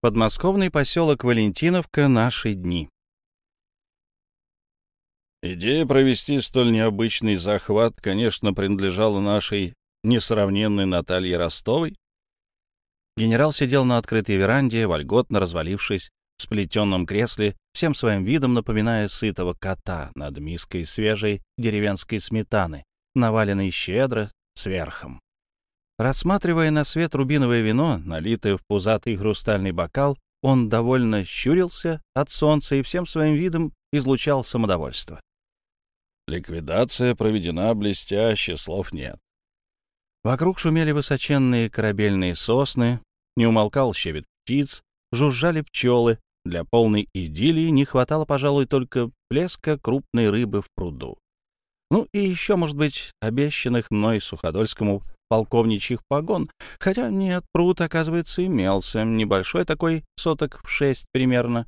Подмосковный поселок Валентиновка. Наши дни. Идея провести столь необычный захват, конечно, принадлежала нашей несравненной Наталье Ростовой. Генерал сидел на открытой веранде, вольготно развалившись в сплетенном кресле, всем своим видом напоминая сытого кота над миской свежей деревенской сметаны, наваленной щедро сверхом. Рассматривая на свет рубиновое вино, налитое в пузатый хрустальный бокал, он довольно щурился от солнца и всем своим видом излучал самодовольство. Ликвидация проведена блестяще, слов нет. Вокруг шумели высоченные корабельные сосны, не умолкал щебет птиц, жужжали пчелы. Для полной идиллии не хватало, пожалуй, только плеска крупной рыбы в пруду. Ну и еще, может быть, обещанных мной Суходольскому полковничьих погон, хотя нет, пруд, оказывается, имелся, небольшой такой, соток в шесть примерно.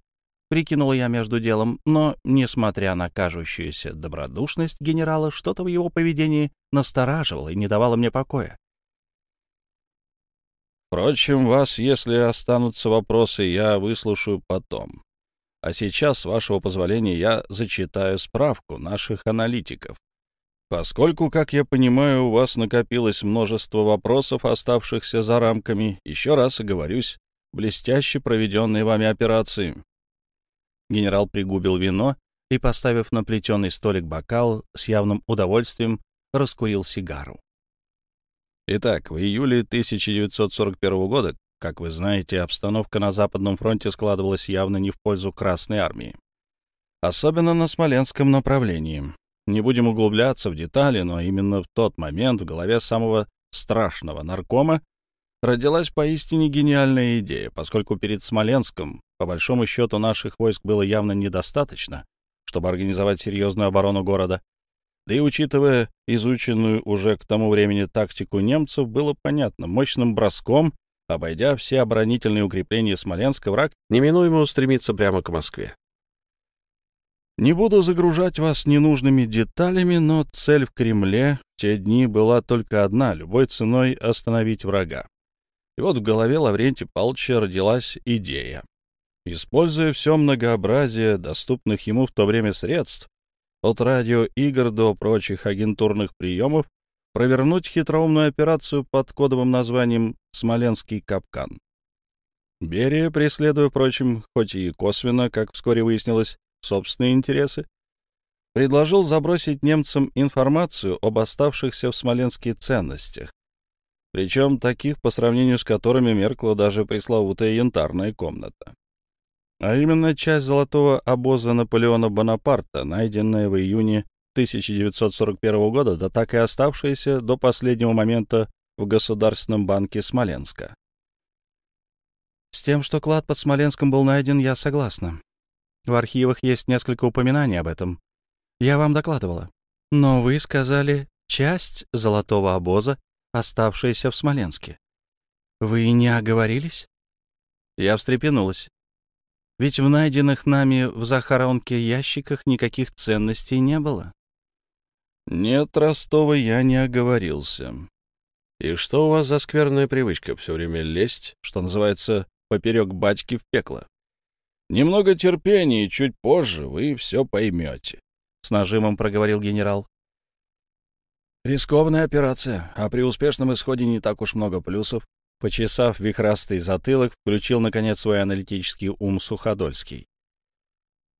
Прикинула я между делом, но, несмотря на кажущуюся добродушность генерала, что-то в его поведении настораживало и не давало мне покоя. Впрочем, вас, если останутся вопросы, я выслушаю потом. А сейчас, с вашего позволения, я зачитаю справку наших аналитиков. Поскольку, как я понимаю, у вас накопилось множество вопросов, оставшихся за рамками, еще раз оговорюсь, блестяще проведенные вами операции. Генерал пригубил вино и, поставив на плетеный столик бокал, с явным удовольствием раскурил сигару. Итак, в июле 1941 года, как вы знаете, обстановка на Западном фронте складывалась явно не в пользу Красной армии. Особенно на Смоленском направлении. Не будем углубляться в детали, но именно в тот момент в голове самого страшного наркома родилась поистине гениальная идея, поскольку перед Смоленском, по большому счету, наших войск было явно недостаточно, чтобы организовать серьезную оборону города. Да и учитывая изученную уже к тому времени тактику немцев, было понятно, мощным броском, обойдя все оборонительные укрепления Смоленска, враг неминуемо устремится прямо к Москве. Не буду загружать вас ненужными деталями, но цель в Кремле в те дни была только одна — любой ценой остановить врага. И вот в голове Лаврентия Павловича родилась идея. Используя все многообразие доступных ему в то время средств, от радиоигр до прочих агентурных приемов, провернуть хитроумную операцию под кодовым названием «Смоленский капкан». Берия, преследуя, впрочем, хоть и косвенно, как вскоре выяснилось, собственные интересы, предложил забросить немцам информацию об оставшихся в Смоленске ценностях, причем таких, по сравнению с которыми меркла даже пресловутая янтарная комната. А именно часть золотого обоза Наполеона Бонапарта, найденная в июне 1941 года, да так и оставшаяся до последнего момента в Государственном банке Смоленска. С тем, что клад под Смоленском был найден, я согласна. В архивах есть несколько упоминаний об этом. Я вам докладывала. Но вы сказали «часть золотого обоза, оставшаяся в Смоленске». Вы не оговорились? Я встрепенулась. Ведь в найденных нами в захоронке ящиках никаких ценностей не было. Нет, Ростова, я не оговорился. И что у вас за скверная привычка все время лезть, что называется, поперек батьки в пекло? Немного терпения, и чуть позже вы все поймете», — с нажимом проговорил генерал. «Рискованная операция, а при успешном исходе не так уж много плюсов», Почесав вихрастый затылок, включил, наконец, свой аналитический ум Суходольский.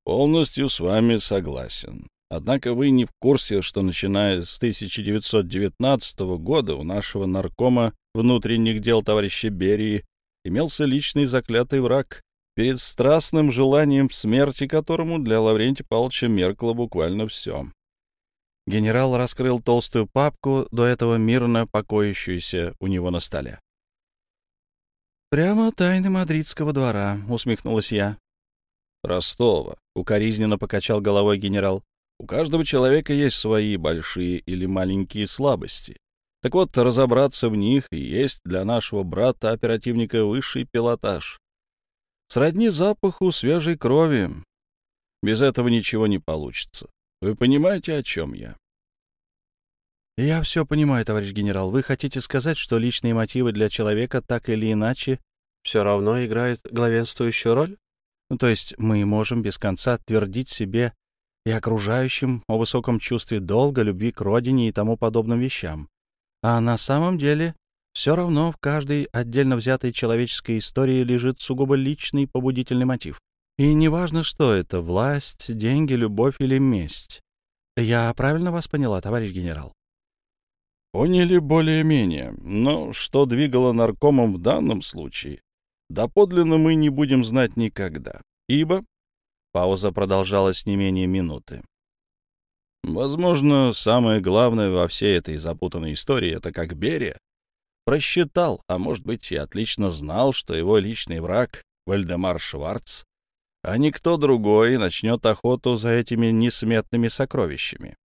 «Полностью с вами согласен. Однако вы не в курсе, что, начиная с 1919 года, у нашего наркома внутренних дел товарища Берии имелся личный заклятый враг, перед страстным желанием смерти которому для Лаврентия Павловича меркло буквально все. Генерал раскрыл толстую папку, до этого мирно покоящуюся у него на столе. «Прямо тайны мадридского двора», — усмехнулась я. «Ростова», — укоризненно покачал головой генерал. «У каждого человека есть свои большие или маленькие слабости. Так вот, разобраться в них и есть для нашего брата-оперативника высший пилотаж сродни запаху свежей крови. Без этого ничего не получится. Вы понимаете, о чем я? Я все понимаю, товарищ генерал. Вы хотите сказать, что личные мотивы для человека так или иначе все равно играют главенствующую роль? Ну, то есть мы можем без конца твердить себе и окружающим о высоком чувстве долга, любви к родине и тому подобным вещам. А на самом деле все равно в каждой отдельно взятой человеческой истории лежит сугубо личный побудительный мотив. И неважно, что это — власть, деньги, любовь или месть. Я правильно вас поняла, товарищ генерал? Поняли более-менее, но что двигало наркомом в данном случае, доподлинно мы не будем знать никогда, ибо... Пауза продолжалась не менее минуты. Возможно, самое главное во всей этой запутанной истории — это как Берия просчитал, а может быть и отлично знал, что его личный враг, Вальдемар Шварц, а никто другой начнет охоту за этими несметными сокровищами.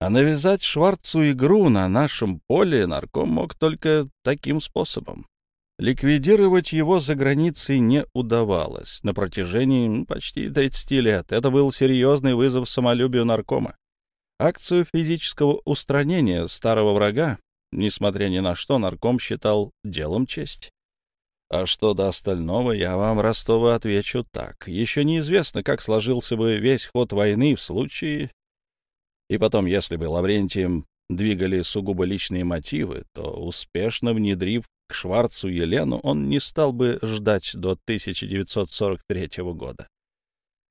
А навязать Шварцу игру на нашем поле нарком мог только таким способом. Ликвидировать его за границей не удавалось на протяжении почти 30 лет. Это был серьезный вызов самолюбию наркома. Акцию физического устранения старого врага, несмотря ни на что, нарком считал делом чести. А что до остального, я вам, Ростова, отвечу так. Еще неизвестно, как сложился бы весь ход войны в случае... И потом, если бы Лаврентием двигали сугубо личные мотивы, то, успешно внедрив к Шварцу Елену, он не стал бы ждать до 1943 года.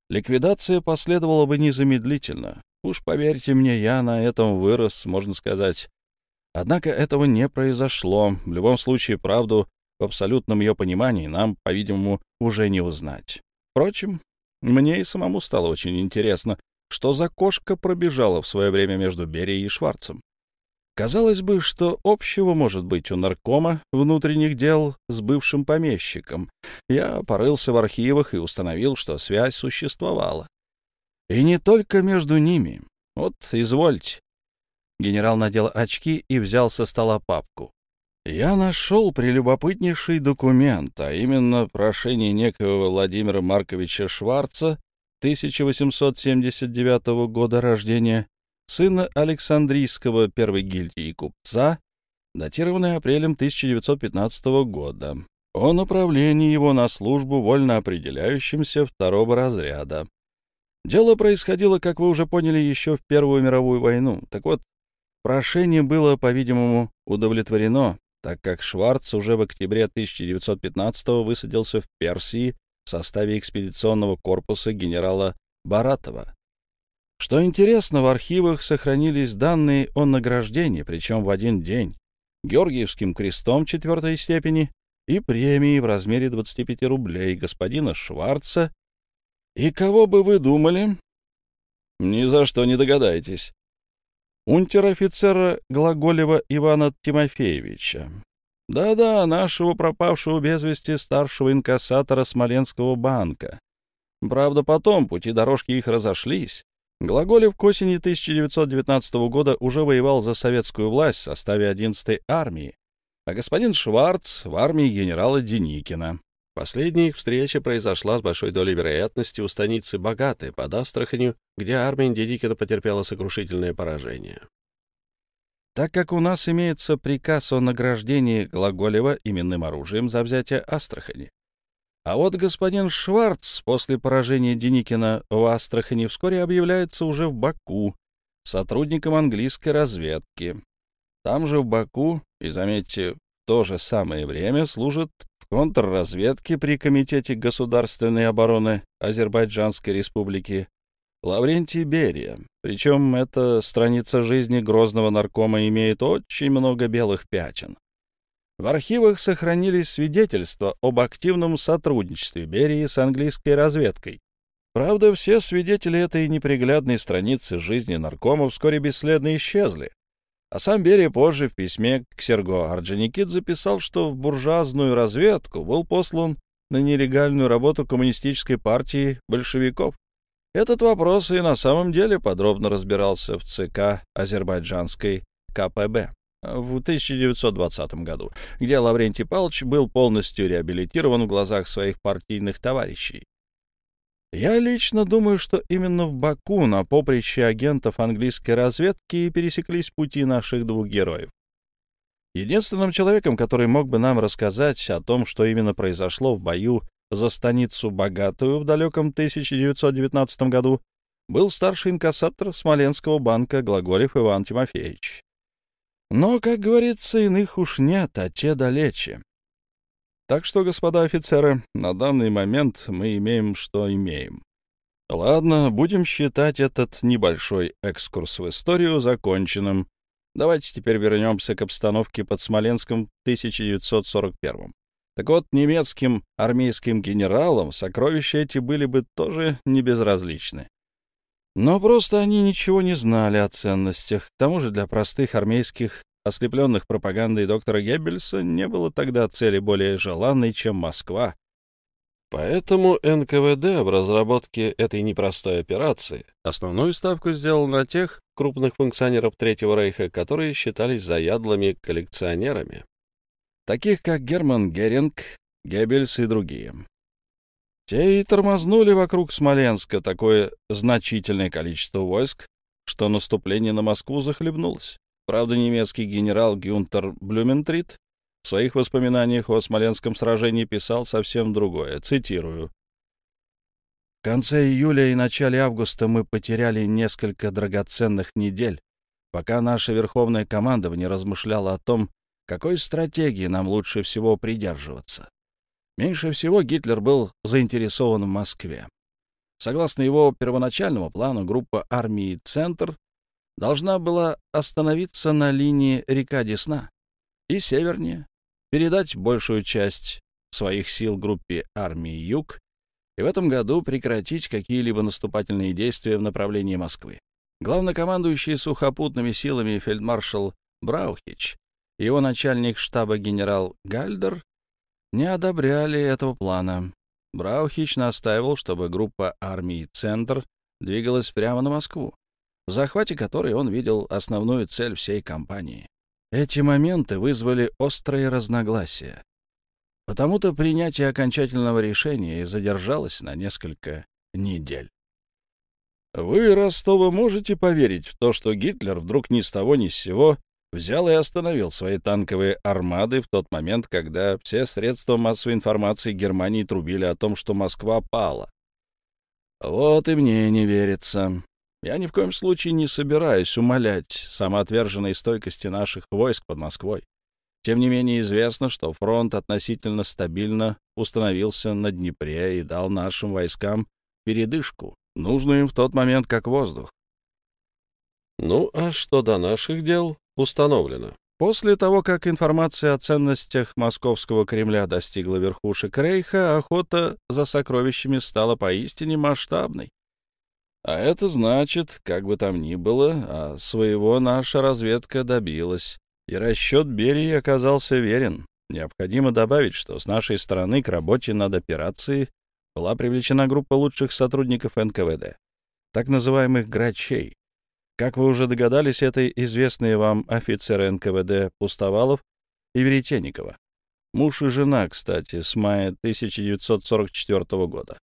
Ликвидация последовала бы незамедлительно. Уж поверьте мне, я на этом вырос, можно сказать. Однако этого не произошло. В любом случае, правду в абсолютном ее понимании нам, по-видимому, уже не узнать. Впрочем, мне и самому стало очень интересно, что за кошка пробежала в свое время между Берией и Шварцем. Казалось бы, что общего может быть у наркома внутренних дел с бывшим помещиком. Я порылся в архивах и установил, что связь существовала. И не только между ними. Вот, извольте. Генерал надел очки и взял со стола папку. Я нашел прелюбопытнейший документ, а именно прошение некоего Владимира Марковича Шварца 1879 года рождения, сына Александрийского первой гильдии купца, датированное апрелем 1915 года, о направлении его на службу вольно определяющимся второго разряда. Дело происходило, как вы уже поняли, еще в Первую мировую войну. Так вот, прошение было, по-видимому, удовлетворено, так как Шварц уже в октябре 1915 высадился в Персии в составе экспедиционного корпуса генерала Баратова. Что интересно, в архивах сохранились данные о награждении, причем в один день, Георгиевским крестом четвертой степени и премией в размере 25 рублей господина Шварца. И кого бы вы думали? Ни за что не догадаетесь унтер-офицера Глаголева Ивана Тимофеевича. Да-да, нашего пропавшего без вести старшего инкассатора Смоленского банка. Правда, потом пути дорожки их разошлись. Глаголев к осени 1919 года уже воевал за советскую власть в составе 11-й армии, а господин Шварц в армии генерала Деникина. Последняя их встреча произошла с большой долей вероятности у станицы Богатой под Астраханью, где армия Дедикина потерпела сокрушительное поражение. Так как у нас имеется приказ о награждении Глаголева именным оружием за взятие Астрахани, а вот господин Шварц после поражения Деникина в Астрахани вскоре объявляется уже в Баку сотрудником английской разведки. Там же в Баку, и заметьте, то же самое время служит контрразведки при Комитете государственной обороны Азербайджанской республики Лаврентий Берия. Причем эта страница жизни грозного наркома имеет очень много белых пятен. В архивах сохранились свидетельства об активном сотрудничестве Берии с английской разведкой. Правда, все свидетели этой неприглядной страницы жизни наркома вскоре бесследно исчезли, а сам Берия позже в письме к Серго Орджоникид записал, что в буржуазную разведку был послан на нелегальную работу коммунистической партии большевиков. Этот вопрос и на самом деле подробно разбирался в ЦК азербайджанской КПБ в 1920 году, где Лаврентий Павлович был полностью реабилитирован в глазах своих партийных товарищей. Я лично думаю, что именно в Баку на поприще агентов английской разведки пересеклись пути наших двух героев. Единственным человеком, который мог бы нам рассказать о том, что именно произошло в бою за станицу Богатую в далеком 1919 году, был старший инкассатор Смоленского банка Глаголев Иван Тимофеевич. Но, как говорится, иных уж нет, а те далече. Так что, господа офицеры, на данный момент мы имеем, что имеем. Ладно, будем считать этот небольшой экскурс в историю законченным. Давайте теперь вернемся к обстановке под Смоленском в 1941 Так вот, немецким армейским генералам сокровища эти были бы тоже не безразличны. Но просто они ничего не знали о ценностях. К тому же для простых армейских, ослепленных пропагандой доктора Геббельса, не было тогда цели более желанной, чем Москва, Поэтому НКВД в разработке этой непростой операции основную ставку сделал на тех крупных функционеров Третьего Рейха, которые считались заядлыми коллекционерами, таких как Герман Геринг, Геббельс и другие. Те и тормознули вокруг Смоленска такое значительное количество войск, что наступление на Москву захлебнулось. Правда, немецкий генерал Гюнтер Блюментрит в своих воспоминаниях о Смоленском сражении писал совсем другое. Цитирую. В конце июля и начале августа мы потеряли несколько драгоценных недель, пока наша верховная командование размышляла о том, какой стратегии нам лучше всего придерживаться. Меньше всего Гитлер был заинтересован в Москве. Согласно его первоначальному плану, группа армии «Центр» должна была остановиться на линии река Десна и севернее, передать большую часть своих сил группе армии «Юг» и в этом году прекратить какие-либо наступательные действия в направлении Москвы. Главнокомандующий сухопутными силами фельдмаршал Браухич и его начальник штаба генерал Гальдер не одобряли этого плана. Браухич настаивал, чтобы группа армии «Центр» двигалась прямо на Москву, в захвате которой он видел основную цель всей кампании. Эти моменты вызвали острые разногласия. Потому-то принятие окончательного решения и задержалось на несколько недель. Вы, Ростова, можете поверить в то, что Гитлер вдруг ни с того ни с сего взял и остановил свои танковые армады в тот момент, когда все средства массовой информации Германии трубили о том, что Москва пала. Вот и мне не верится. Я ни в коем случае не собираюсь умолять самоотверженной стойкости наших войск под Москвой. Тем не менее известно, что фронт относительно стабильно установился на Днепре и дал нашим войскам передышку, нужную им в тот момент как воздух. Ну, а что до наших дел установлено? После того, как информация о ценностях московского Кремля достигла верхушек Рейха, охота за сокровищами стала поистине масштабной. А это значит, как бы там ни было, а своего наша разведка добилась. И расчет Берии оказался верен. Необходимо добавить, что с нашей стороны к работе над операцией была привлечена группа лучших сотрудников НКВД, так называемых «грачей». Как вы уже догадались, это известные вам офицеры НКВД Пустовалов и Веретенникова. Муж и жена, кстати, с мая 1944 года.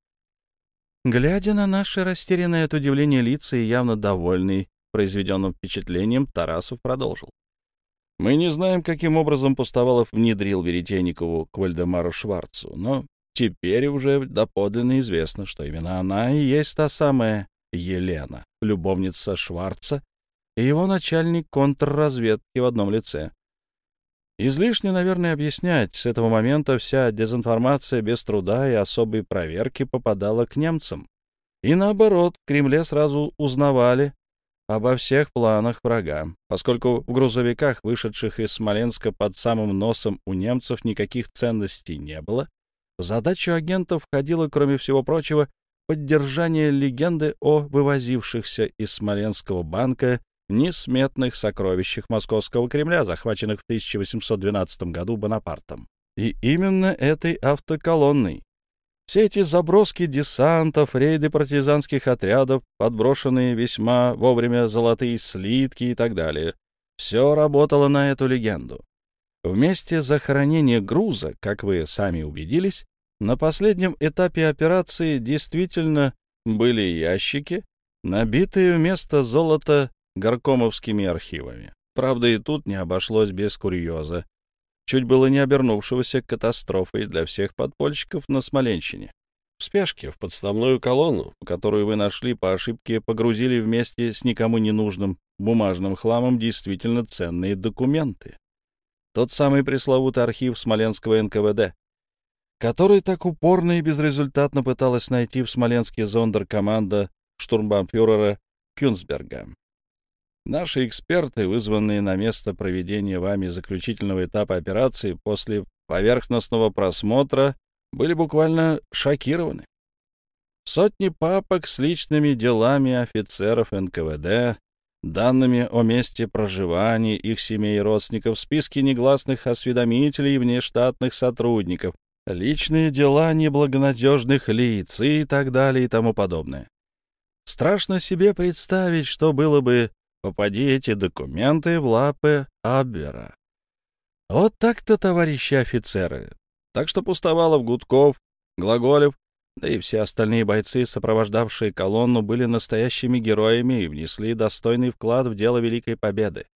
Глядя на наши растерянные от удивления лица и явно довольный произведенным впечатлением, Тарасов продолжил. Мы не знаем, каким образом Пустовалов внедрил Веретенникову к Вальдемару Шварцу, но теперь уже доподлинно известно, что именно она и есть та самая Елена, любовница Шварца и его начальник контрразведки в одном лице. Излишне, наверное, объяснять, с этого момента вся дезинформация без труда и особой проверки попадала к немцам. И наоборот, в Кремле сразу узнавали обо всех планах врага, поскольку в грузовиках, вышедших из Смоленска под самым носом у немцев, никаких ценностей не было. В задачу агентов входило, кроме всего прочего, поддержание легенды о вывозившихся из Смоленского банка несметных сокровищах Московского Кремля, захваченных в 1812 году Бонапартом. И именно этой автоколонной. Все эти заброски десантов, рейды партизанских отрядов, подброшенные весьма вовремя золотые слитки и так далее, все работало на эту легенду. Вместе захоронения груза, как вы сами убедились, на последнем этапе операции действительно были ящики, набитые вместо золота горкомовскими архивами. Правда, и тут не обошлось без курьеза, чуть было не обернувшегося катастрофой для всех подпольщиков на Смоленщине. В спешке в подставную колонну, которую вы нашли по ошибке, погрузили вместе с никому не нужным бумажным хламом действительно ценные документы. Тот самый пресловутый архив Смоленского НКВД, который так упорно и безрезультатно пыталась найти в Смоленске зондеркоманда штурмбанфюрера Кюнсберга. Наши эксперты, вызванные на место проведения вами заключительного этапа операции после поверхностного просмотра, были буквально шокированы. Сотни папок с личными делами офицеров НКВД, данными о месте проживания их семей и родственников, списки негласных осведомителей и внештатных сотрудников, личные дела неблагонадежных лиц и так далее и тому подобное. Страшно себе представить, что было бы, попади эти документы в лапы Абвера. Вот так-то, товарищи офицеры. Так что Пустовалов, Гудков, Глаголев, да и все остальные бойцы, сопровождавшие колонну, были настоящими героями и внесли достойный вклад в дело Великой Победы.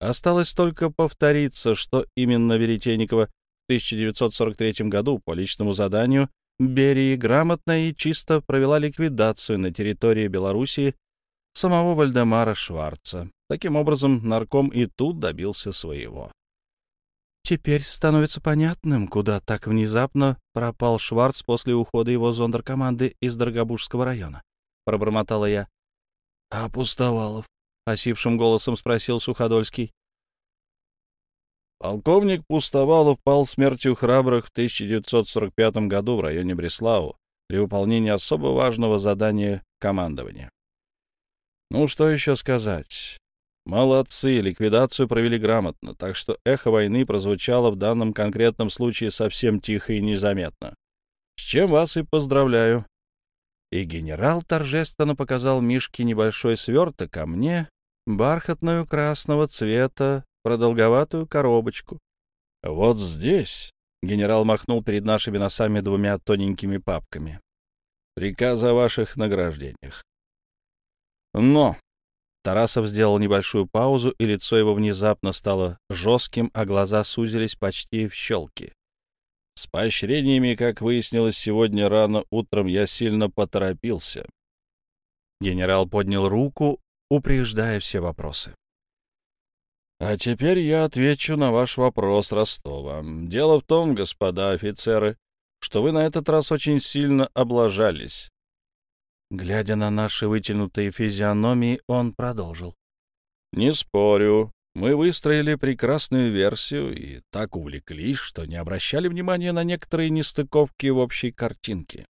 Осталось только повториться, что именно Веретенникова 1943 году по личному заданию Берии грамотно и чисто провела ликвидацию на территории Белоруссии самого Вальдемара Шварца. Таким образом, нарком и тут добился своего. Теперь становится понятным, куда так внезапно пропал Шварц после ухода его зондеркоманды из Дорогобужского района. Пробормотала я. — А Пустовалов? — осипшим голосом спросил Суходольский. Полковник Пустовалов пал смертью храбрых в 1945 году в районе Бреслау при выполнении особо важного задания командования. Ну, что еще сказать? Молодцы, ликвидацию провели грамотно, так что эхо войны прозвучало в данном конкретном случае совсем тихо и незаметно. С чем вас и поздравляю. И генерал торжественно показал Мишке небольшой сверток, а мне — бархатную красного цвета продолговатую коробочку. Вот здесь генерал махнул перед нашими носами двумя тоненькими папками. Приказ о ваших награждениях. Но Тарасов сделал небольшую паузу, и лицо его внезапно стало жестким, а глаза сузились почти в щелки. С поощрениями, как выяснилось сегодня рано утром, я сильно поторопился. Генерал поднял руку, упреждая все вопросы. А теперь я отвечу на ваш вопрос, Ростова. Дело в том, господа офицеры, что вы на этот раз очень сильно облажались. Глядя на наши вытянутые физиономии, он продолжил. Не спорю, мы выстроили прекрасную версию и так увлеклись, что не обращали внимания на некоторые нестыковки в общей картинке.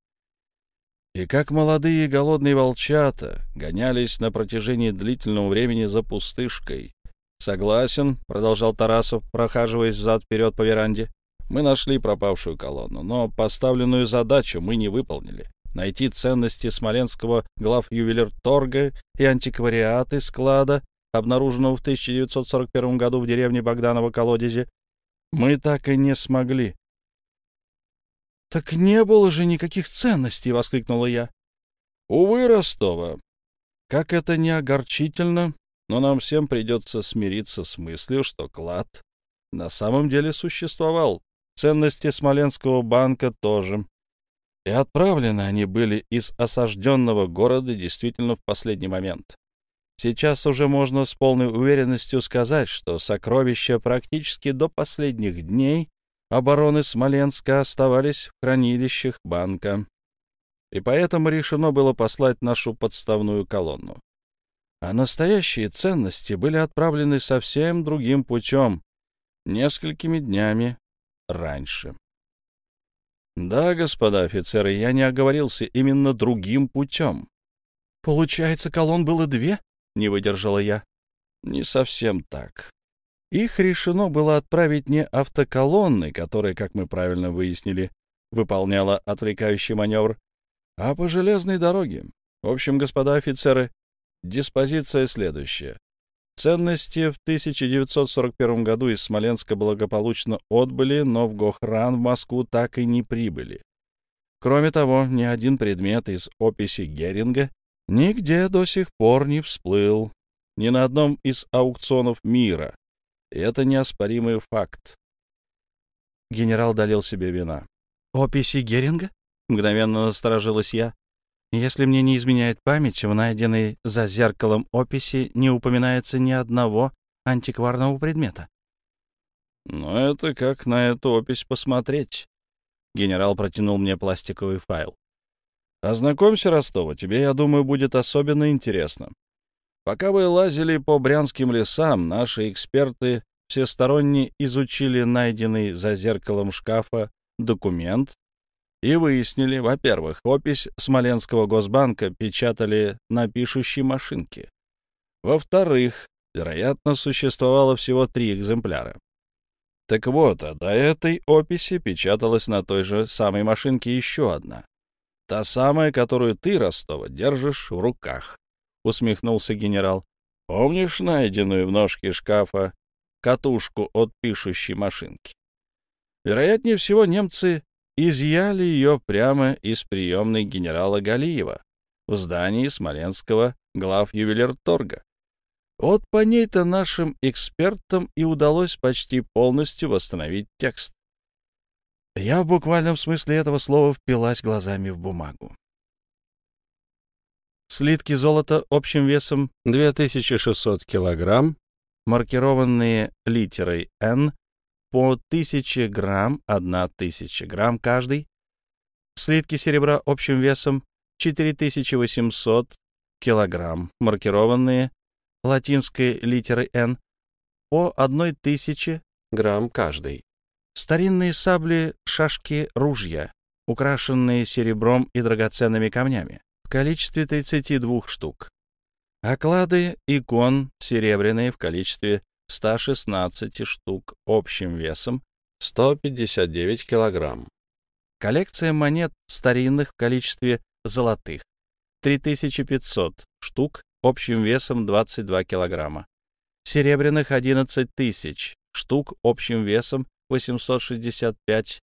И как молодые голодные волчата гонялись на протяжении длительного времени за пустышкой, «Согласен», — продолжал Тарасов, прохаживаясь взад-вперед по веранде. «Мы нашли пропавшую колонну, но поставленную задачу мы не выполнили. Найти ценности смоленского главювелирторга и антиквариаты склада, обнаруженного в 1941 году в деревне Богданова колодезе, мы так и не смогли». «Так не было же никаких ценностей!» — воскликнула я. «Увы, Ростова, как это не огорчительно, но нам всем придется смириться с мыслью, что клад на самом деле существовал. Ценности Смоленского банка тоже. И отправлены они были из осажденного города действительно в последний момент. Сейчас уже можно с полной уверенностью сказать, что сокровища практически до последних дней обороны Смоленска оставались в хранилищах банка. И поэтому решено было послать нашу подставную колонну а настоящие ценности были отправлены совсем другим путем, несколькими днями раньше. Да, господа офицеры, я не оговорился именно другим путем. Получается, колонн было две? Не выдержала я. Не совсем так. Их решено было отправить не автоколонной, которая, как мы правильно выяснили, выполняла отвлекающий маневр, а по железной дороге. В общем, господа офицеры, Диспозиция следующая. Ценности в 1941 году из Смоленска благополучно отбыли, но в Гохран в Москву так и не прибыли. Кроме того, ни один предмет из описи Геринга нигде до сих пор не всплыл. ни на одном из аукционов мира. И это неоспоримый факт. Генерал долил себе вина. «Описи Геринга?» — мгновенно насторожилась я. «Если мне не изменяет память, в найденной за зеркалом описи не упоминается ни одного антикварного предмета». «Ну, это как на эту опись посмотреть». Генерал протянул мне пластиковый файл. «Ознакомься, Ростова, тебе, я думаю, будет особенно интересно. Пока вы лазили по брянским лесам, наши эксперты всесторонне изучили найденный за зеркалом шкафа документ и выяснили, во-первых, опись Смоленского госбанка печатали на пишущей машинке. Во-вторых, вероятно, существовало всего три экземпляра. Так вот, а до этой описи печаталась на той же самой машинке еще одна. Та самая, которую ты, Ростова, держишь в руках, — усмехнулся генерал. Помнишь найденную в ножке шкафа катушку от пишущей машинки? Вероятнее всего, немцы изъяли ее прямо из приемной генерала Галиева в здании Смоленского глав ювелирторга. Вот по ней-то нашим экспертам и удалось почти полностью восстановить текст. Я в буквальном смысле этого слова впилась глазами в бумагу. Слитки золота общим весом 2600 килограмм, маркированные литерой «Н», по 1000 грамм, 1000 грамм каждый. Слитки серебра общим весом 4800 килограмм, маркированные латинской литерой «Н» по 1000 грамм каждый. Старинные сабли, шашки, ружья, украшенные серебром и драгоценными камнями, в количестве 32 штук. Оклады икон серебряные в количестве 116 штук общим весом 159 килограмм. Коллекция монет старинных в количестве золотых 3500 штук общим весом 22 килограмма. Серебряных 11 тысяч штук общим весом 865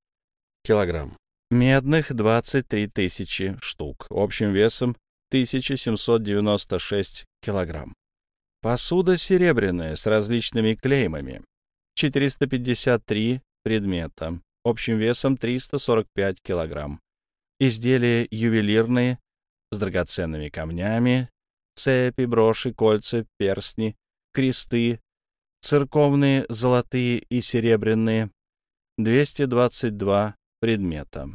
килограмм. Медных 23 тысячи штук общим весом 1796 килограмм. Посуда серебряная с различными клеймами. 453 предмета. Общим весом 345 килограмм. Изделия ювелирные с драгоценными камнями, цепи, броши, кольца, перстни, кресты, церковные золотые и серебряные, 222 предмета.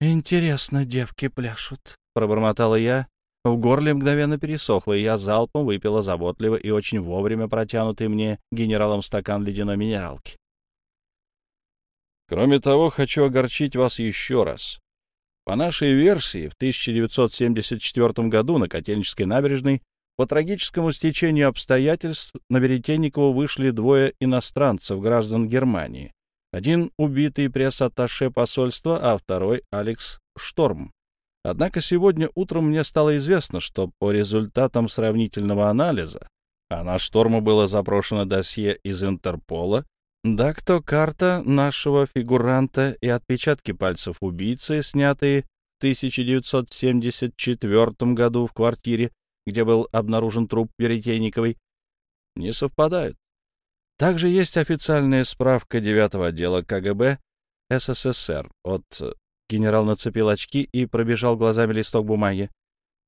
«Интересно, девки пляшут», — пробормотала я, в горле мгновенно пересохло, и я залпом выпила заботливо и очень вовремя протянутый мне генералом стакан ледяной минералки. Кроме того, хочу огорчить вас еще раз. По нашей версии, в 1974 году на Котельнической набережной по трагическому стечению обстоятельств на Веретенникова вышли двое иностранцев, граждан Германии. Один убитый пресс-атташе посольства, а второй — Алекс Шторм. Однако сегодня утром мне стало известно, что по результатам сравнительного анализа, а на Шторму было запрошено досье из Интерпола, да кто карта нашего фигуранта и отпечатки пальцев убийцы, снятые в 1974 году в квартире, где был обнаружен труп Веретейниковой, не совпадают. Также есть официальная справка 9 отдела КГБ СССР от Генерал нацепил очки и пробежал глазами листок бумаги.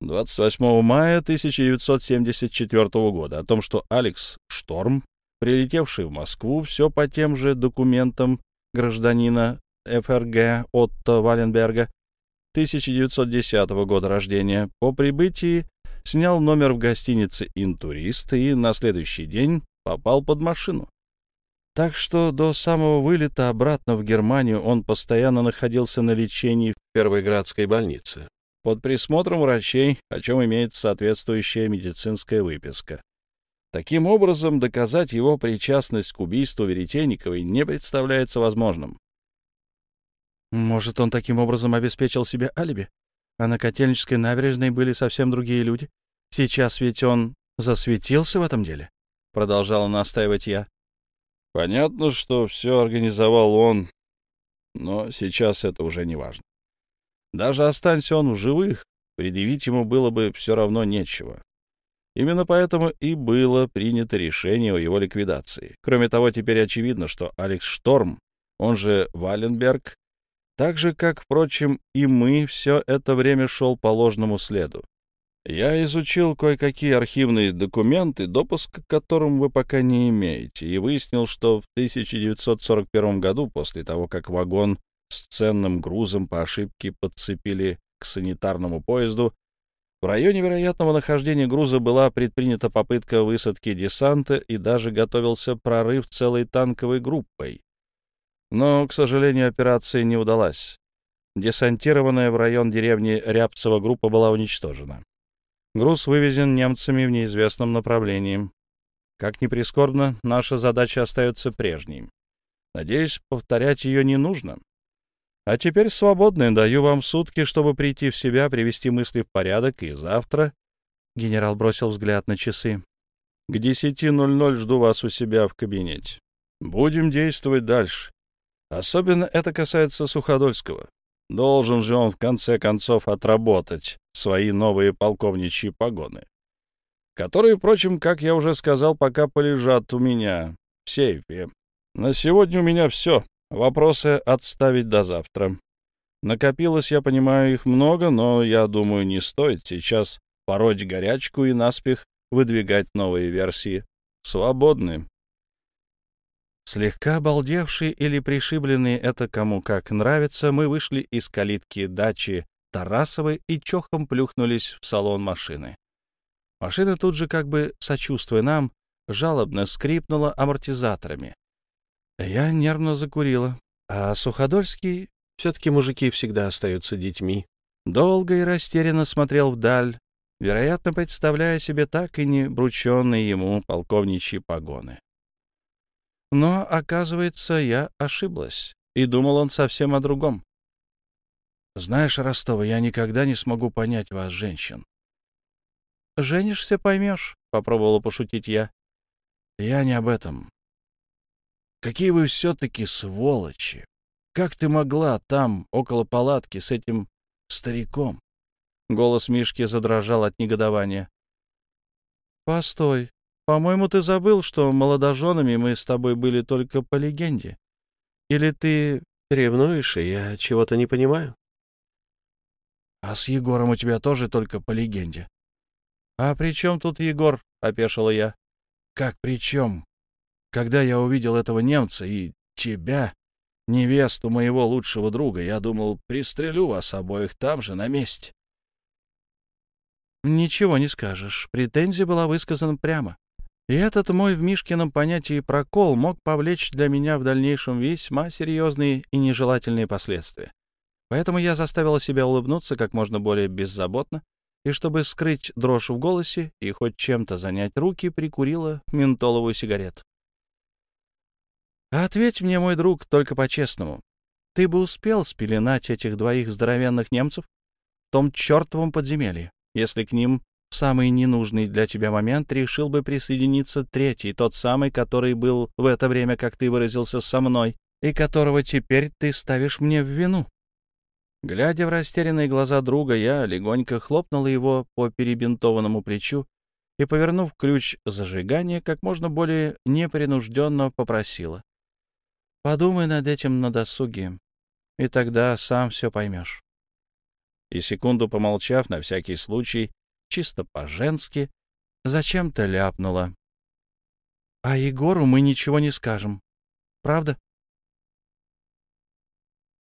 28 мая 1974 года о том, что Алекс Шторм, прилетевший в Москву, все по тем же документам гражданина ФРГ Отто Валенберга, 1910 года рождения, по прибытии снял номер в гостинице «Интурист» и на следующий день попал под машину. Так что до самого вылета обратно в Германию он постоянно находился на лечении в Первой Градской больнице под присмотром врачей, о чем имеется соответствующая медицинская выписка. Таким образом, доказать его причастность к убийству Веретенниковой не представляется возможным. Может, он таким образом обеспечил себе алиби? А на Котельнической набережной были совсем другие люди? Сейчас ведь он засветился в этом деле? Продолжала настаивать я. Понятно, что все организовал он, но сейчас это уже не важно. Даже останься он в живых, предъявить ему было бы все равно нечего. Именно поэтому и было принято решение о его ликвидации. Кроме того, теперь очевидно, что Алекс Шторм, он же Валенберг, так же, как, впрочем, и мы, все это время шел по ложному следу. Я изучил кое-какие архивные документы, допуск к которым вы пока не имеете, и выяснил, что в 1941 году, после того, как вагон с ценным грузом по ошибке подцепили к санитарному поезду, в районе вероятного нахождения груза была предпринята попытка высадки десанта и даже готовился прорыв целой танковой группой. Но, к сожалению, операция не удалась. Десантированная в район деревни Рябцева группа была уничтожена. Груз вывезен немцами в неизвестном направлении. Как ни прискорбно, наша задача остается прежней. Надеюсь, повторять ее не нужно. А теперь свободны, даю вам сутки, чтобы прийти в себя, привести мысли в порядок, и завтра...» Генерал бросил взгляд на часы. «К 10.00 жду вас у себя в кабинете. Будем действовать дальше. Особенно это касается Суходольского. Должен же он в конце концов отработать свои новые полковничьи погоны, которые, впрочем, как я уже сказал, пока полежат у меня в сейфе. На сегодня у меня все. Вопросы отставить до завтра. Накопилось, я понимаю, их много, но, я думаю, не стоит сейчас пороть горячку и наспех выдвигать новые версии. Свободны. Слегка обалдевшие или пришибленные это кому как нравится, мы вышли из калитки дачи Тарасовой и чохом плюхнулись в салон машины. Машина тут же, как бы сочувствуя нам, жалобно скрипнула амортизаторами. Я нервно закурила. А Суходольский... Все-таки мужики всегда остаются детьми. Долго и растерянно смотрел вдаль, вероятно, представляя себе так и не брученные ему полковничьи погоны. Но, оказывается, я ошиблась, и думал он совсем о другом. «Знаешь, Ростова, я никогда не смогу понять вас, женщин». «Женишься, поймешь», — попробовала пошутить я. «Я не об этом. Какие вы все-таки сволочи! Как ты могла там, около палатки, с этим стариком?» Голос Мишки задрожал от негодования. «Постой. По-моему, ты забыл, что молодоженами мы с тобой были только по легенде. Или ты ревнуешь, и я чего-то не понимаю?» «А с Егором у тебя тоже только по легенде». «А при чем тут Егор?» — опешила я. «Как при чем? Когда я увидел этого немца и тебя, невесту моего лучшего друга, я думал, пристрелю вас обоих там же, на месте. Ничего не скажешь. Претензия была высказана прямо. И этот мой в Мишкином понятии прокол мог повлечь для меня в дальнейшем весьма серьезные и нежелательные последствия. Поэтому я заставила себя улыбнуться как можно более беззаботно, и чтобы скрыть дрожь в голосе и хоть чем-то занять руки, прикурила ментоловую сигарету. Ответь мне, мой друг, только по-честному. Ты бы успел спеленать этих двоих здоровенных немцев в том чертовом подземелье, если к ним в самый ненужный для тебя момент решил бы присоединиться третий, тот самый, который был в это время, как ты выразился, со мной, и которого теперь ты ставишь мне в вину. Глядя в растерянные глаза друга, я легонько хлопнула его по перебинтованному плечу и, повернув ключ зажигания, как можно более непринужденно попросила. Подумай над этим на досуге, и тогда сам все поймешь. И секунду помолчав, на всякий случай, чисто по-женски, зачем-то ляпнула. А Егору мы ничего не скажем. Правда?